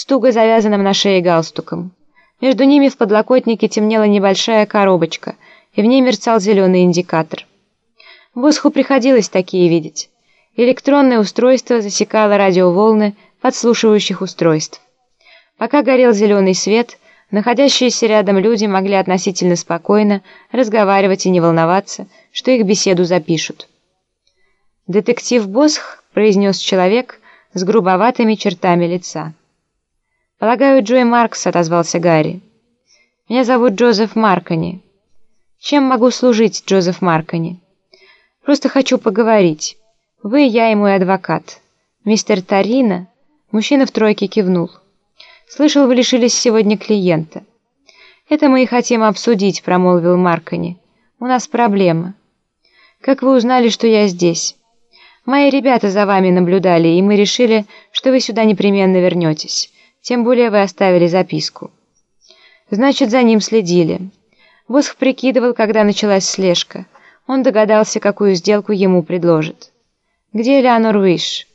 с туго завязанным на шее галстуком. Между ними в подлокотнике темнела небольшая коробочка, и в ней мерцал зеленый индикатор. Босху приходилось такие видеть. Электронное устройство засекало радиоволны подслушивающих устройств. Пока горел зеленый свет, находящиеся рядом люди могли относительно спокойно разговаривать и не волноваться, что их беседу запишут. «Детектив Босх», — произнес человек с грубоватыми чертами лица. «Полагаю, Джой Маркс», — отозвался Гарри. «Меня зовут Джозеф Маркони». «Чем могу служить, Джозеф Маркони?» «Просто хочу поговорить. Вы, я и мой адвокат. Мистер Тарина...» Мужчина в тройке кивнул. «Слышал, вы лишились сегодня клиента». «Это мы и хотим обсудить», — промолвил Маркони. «У нас проблема». «Как вы узнали, что я здесь?» «Мои ребята за вами наблюдали, и мы решили, что вы сюда непременно вернетесь». Тем более вы оставили записку. Значит, за ним следили. Босх прикидывал, когда началась слежка. Он догадался, какую сделку ему предложат. «Где Леонор Виш?»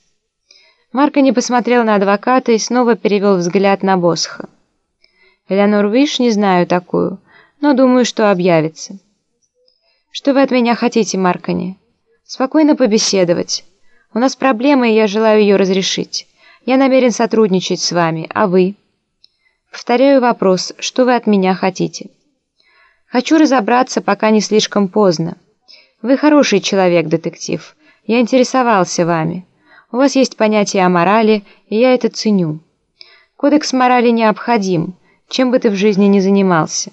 Марко не посмотрел на адвоката и снова перевел взгляд на Босха. «Элеонор Виш не знаю такую, но думаю, что объявится». «Что вы от меня хотите, Маркони?» «Спокойно побеседовать. У нас проблема, и я желаю ее разрешить. Я намерен сотрудничать с вами, а вы? Повторяю вопрос, что вы от меня хотите? Хочу разобраться, пока не слишком поздно. Вы хороший человек, детектив. Я интересовался вами. У вас есть понятие о морали, и я это ценю. Кодекс морали необходим, чем бы ты в жизни ни занимался.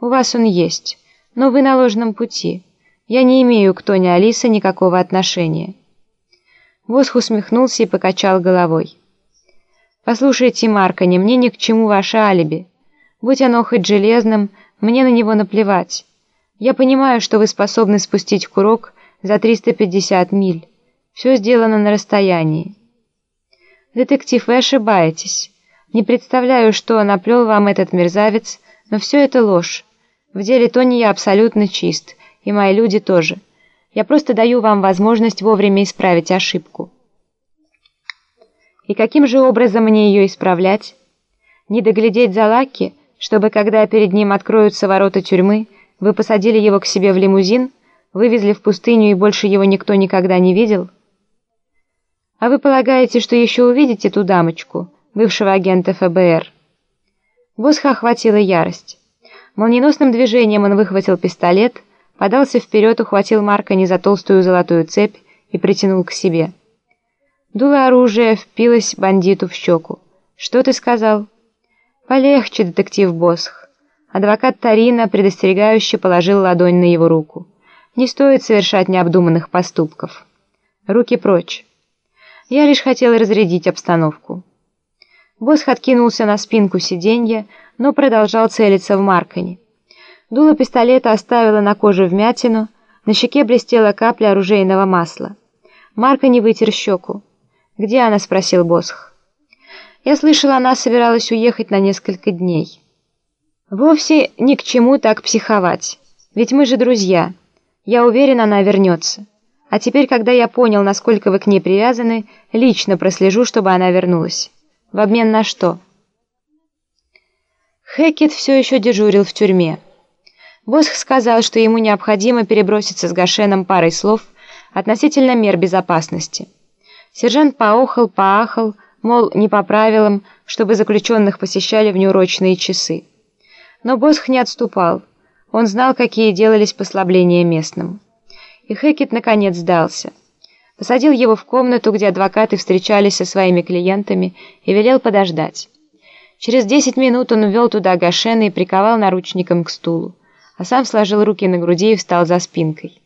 У вас он есть, но вы на ложном пути. Я не имею к Тоне Алиса никакого отношения». Восх усмехнулся и покачал головой. «Послушайте, Маркони, мне ни к чему ваше алиби. Будь оно хоть железным, мне на него наплевать. Я понимаю, что вы способны спустить курок за 350 миль. Все сделано на расстоянии». «Детектив, вы ошибаетесь. Не представляю, что наплел вам этот мерзавец, но все это ложь. В деле Тони я абсолютно чист, и мои люди тоже. Я просто даю вам возможность вовремя исправить ошибку». И каким же образом мне ее исправлять? Не доглядеть за Лаки, чтобы, когда перед ним откроются ворота тюрьмы, вы посадили его к себе в лимузин, вывезли в пустыню и больше его никто никогда не видел? А вы полагаете, что еще увидите ту дамочку, бывшего агента ФБР? Босха охватила ярость. Молниеносным движением он выхватил пистолет, подался вперед, ухватил Марка не за толстую золотую цепь и притянул к себе. Дуло оружия впилось бандиту в щеку. «Что ты сказал?» «Полегче, детектив Босх». Адвокат Тарина предостерегающе положил ладонь на его руку. «Не стоит совершать необдуманных поступков. Руки прочь». Я лишь хотел разрядить обстановку. Босх откинулся на спинку сиденья, но продолжал целиться в Марконе. Дуло пистолета оставило на коже вмятину, на щеке блестела капля оружейного масла. Марко не вытер щеку. «Где она?» — спросил Босх. «Я слышала, она собиралась уехать на несколько дней». «Вовсе ни к чему так психовать. Ведь мы же друзья. Я уверен, она вернется. А теперь, когда я понял, насколько вы к ней привязаны, лично прослежу, чтобы она вернулась. В обмен на что?» Хекет все еще дежурил в тюрьме. Босх сказал, что ему необходимо переброситься с Гашеном парой слов относительно мер безопасности. Сержант поохал, поахал, мол, не по правилам, чтобы заключенных посещали в неурочные часы. Но Босх не отступал. Он знал, какие делались послабления местным. И Хекет наконец сдался. Посадил его в комнату, где адвокаты встречались со своими клиентами, и велел подождать. Через десять минут он ввел туда Гашена и приковал наручником к стулу, а сам сложил руки на груди и встал за спинкой.